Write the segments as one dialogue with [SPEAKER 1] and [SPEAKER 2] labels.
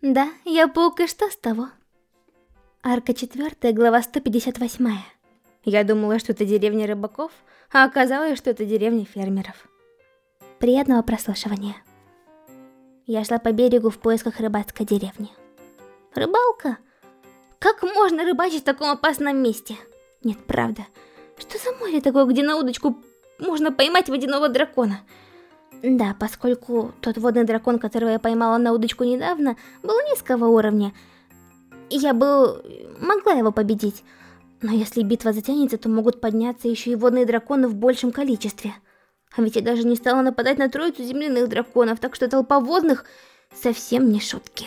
[SPEAKER 1] Да, я паук, и что с того? Арка 4, глава 158. Я думала, что это деревня рыбаков, а оказалось, что это деревня фермеров. Приятного прослушивания. Я шла по берегу в поисках рыбацкой деревни. Рыбалка? Как можно рыбачить в таком опасном месте? Нет, правда. Что за море такое, где на удочку можно поймать водяного дракона? Да, поскольку тот водный дракон, которого я поймала на удочку недавно, был низкого уровня, я бы могла его победить. Но если битва затянется, то могут подняться еще и водные драконы в большем количестве. А ведь я даже не стала нападать на троицу земляных драконов, так что толпа водных совсем не шутки.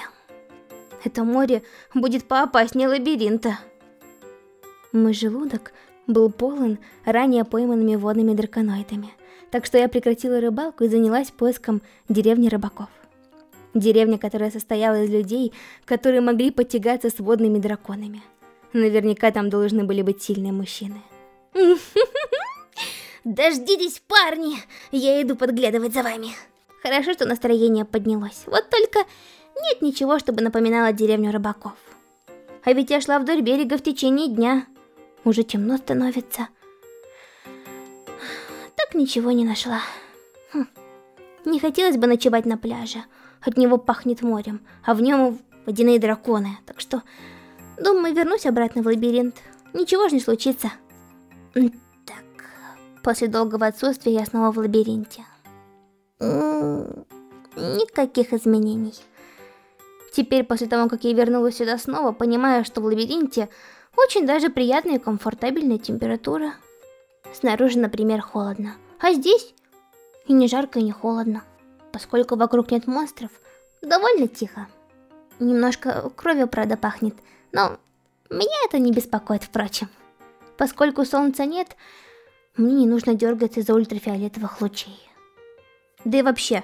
[SPEAKER 1] Это море будет поопаснее лабиринта. Мой желудок был полон ранее пойманными водными драконоидами, так что я прекратила рыбалку и занялась поиском деревни рыбаков. Деревня, которая состояла из людей, которые могли потягаться с водными драконами. Наверняка там должны были быть сильные мужчины. Дождитесь, парни! Я иду подглядывать за вами. Хорошо, что настроение поднялось. Вот только нет ничего, чтобы напоминало деревню рыбаков. А ведь я шла вдоль берега в течение дня. Уже темно становится. Так ничего не нашла. Хм. Не хотелось бы ночевать на пляже. От него пахнет морем, а в нем водяные драконы. Так что, думаю, вернусь обратно в лабиринт. Ничего же не случится. Так, после долгого отсутствия я снова в лабиринте. Никаких изменений. Теперь, после того, как я вернулась сюда снова, понимаю, что в лабиринте очень даже приятная и комфортабельная температура. Снаружи, например, холодно. А здесь и не жарко, и не холодно. Поскольку вокруг нет монстров, довольно тихо. Немножко кровью, правда, пахнет, но меня это не беспокоит, впрочем. Поскольку солнца нет, мне не нужно дергаться из-за ультрафиолетовых лучей. Да и вообще,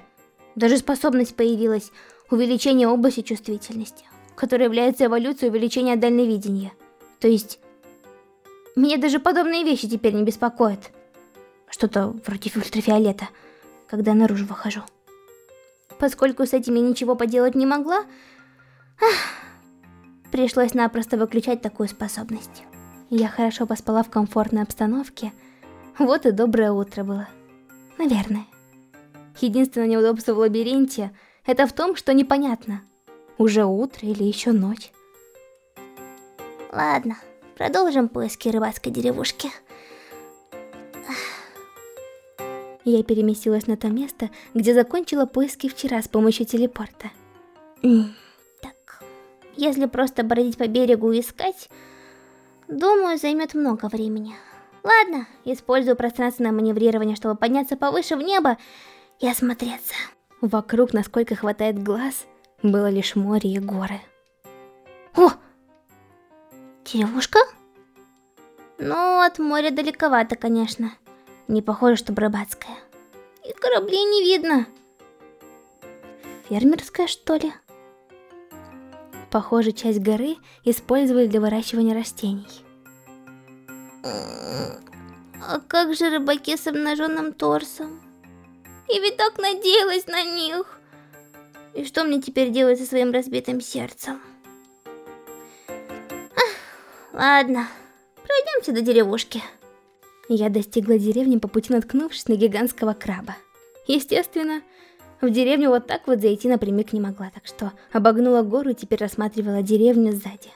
[SPEAKER 1] даже способность появилась увеличение области чувствительности, которая является эволюцией увеличения дальновидения. То есть, меня даже подобные вещи теперь не беспокоят. Что-то вроде ультрафиолета, когда наружу выхожу. Поскольку с этим я ничего поделать не могла, ах, пришлось напросто выключать такую способность. Я хорошо поспала в комфортной обстановке, вот и доброе утро было. Наверное. Единственное неудобство в лабиринте — это в том, что непонятно, уже утро или еще ночь. Ладно, продолжим поиски рыбацкой деревушки. Я переместилась на то место, где закончила поиски вчера с помощью телепорта. Так, если просто бродить по берегу и искать, думаю, займет много времени. Ладно, использую пространственное маневрирование, чтобы подняться повыше в небо и осмотреться. Вокруг, насколько хватает глаз, было лишь море и горы. О! Деревушка? Ну, от моря далековато, конечно. Не похоже, что рыбацкая. И кораблей не видно. Фермерская, что ли? Похоже, часть горы использовали для выращивания растений. А как же рыбаки с обнаженным торсом? Я ведь так надеялась на них. И что мне теперь делать со своим разбитым сердцем? Ладно, пройдемте до деревушки. Я достигла деревни по пути наткнувшись на гигантского краба. Естественно, в деревню вот так вот зайти напрямик не могла, так что обогнула гору и теперь рассматривала деревню сзади.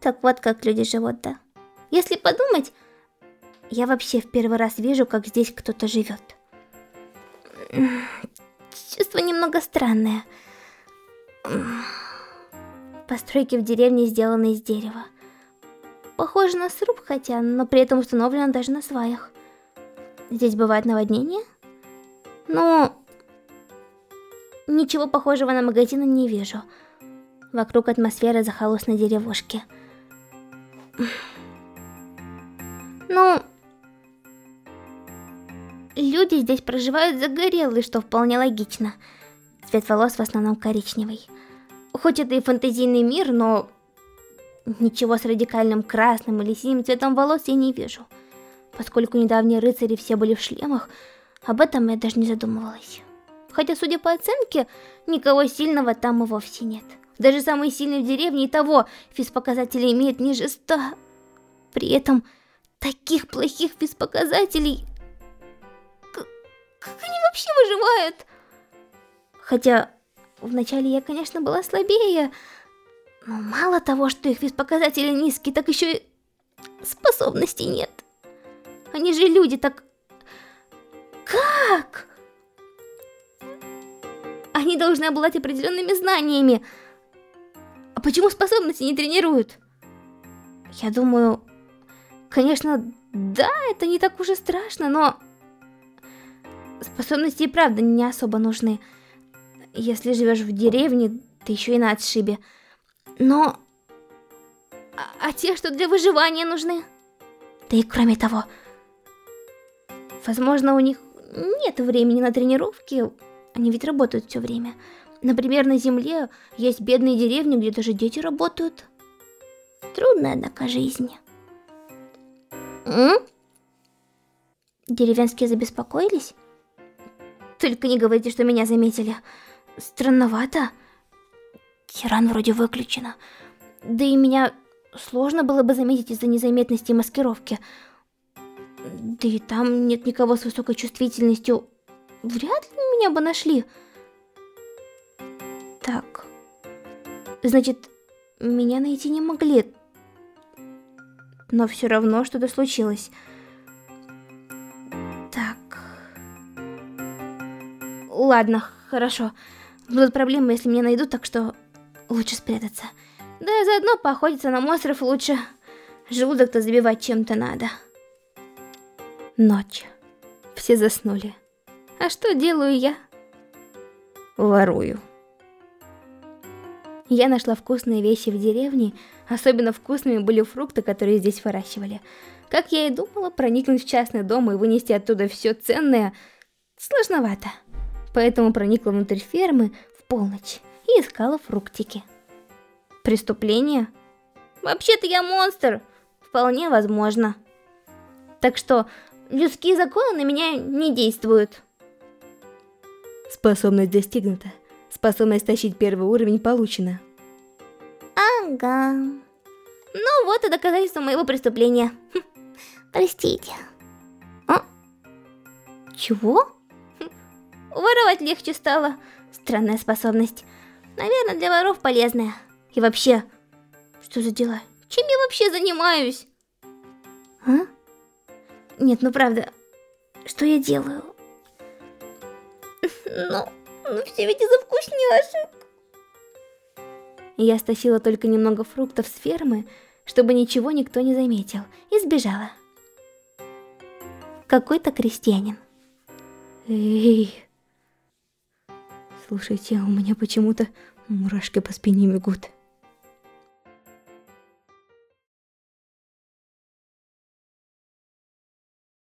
[SPEAKER 1] Так вот как люди живут, да? Если подумать, я вообще в первый раз вижу, как здесь кто-то живет. Чувство немного странное. Постройки в деревне сделаны из дерева. Похоже на сруб, хотя, но при этом установлено даже на сваях. Здесь бывает наводнение? Ну... Ничего похожего на магазины не вижу. Вокруг атмосфера захолустной деревушки. Ну... Люди здесь проживают загорелые, что вполне логично. Цвет волос в основном коричневый. Хоть это и фантазийный мир, но Ничего с радикальным красным или синим цветом волос я не вижу. Поскольку недавние рыцари все были в шлемах, об этом я даже не задумывалась. Хотя, судя по оценке, никого сильного там и вовсе нет. Даже самый сильный в деревне и того физпоказатели имеют ниже 100. При этом таких плохих физпоказателей... Как они вообще выживают? Хотя вначале я, конечно, была слабее, но мало того, что их физпоказатели низкие, так еще и способностей нет. Они же люди, так... Как? Они должны обладать определенными знаниями. А почему способности не тренируют? Я думаю, конечно, да, это не так уж и страшно, но... Способности и правда не особо нужны. Если живешь в деревне, ты еще и на отшибе. Но... А, а те, что для выживания нужны? Да и кроме того... Возможно, у них нет времени на тренировки, они ведь работают все время. Например, на земле есть бедные деревни, где даже дети работают. Трудная, однако, жизнь. М? Деревенские забеспокоились? Только не говорите, что меня заметили. Странновато. Тиран вроде выключена. Да и меня сложно было бы заметить из-за незаметности и маскировки. Да и там нет никого с высокой чувствительностью. Вряд ли меня бы нашли. Так. Значит, меня найти не могли. Но все равно что-то случилось. Так. Ладно, хорошо. Будут проблемы, если меня найдут, так что лучше спрятаться. Да и заодно поохотиться на монстров лучше. Желудок-то забивать чем-то надо. Ночь. Все заснули. А что делаю я? Ворую. Я нашла вкусные вещи в деревне, особенно вкусными были фрукты, которые здесь выращивали. Как я и думала, проникнуть в частный дом и вынести оттуда все ценное сложновато. Поэтому проникла внутрь фермы в полночь и искала фруктики. Преступление? Вообще-то я монстр. Вполне возможно. Так что людские законы на меня не действуют.
[SPEAKER 2] Способность достигнута. Способность тащить первый уровень получена.
[SPEAKER 1] Ага. Ну вот и доказательство моего преступления. Хм, простите. А? Чего? Воровать легче стало. Странная способность. Наверное, для воров полезная. И вообще, что за дела? Чем я вообще занимаюсь? А? Нет, ну правда, что я делаю? Ну, ну все ведь из-за вкусняшек. Я стащила только немного фруктов с фермы, чтобы ничего никто не заметил, и сбежала. Какой-то крестьянин.
[SPEAKER 2] Эй. Слушайте, у меня почему-то мурашки по спине бегут.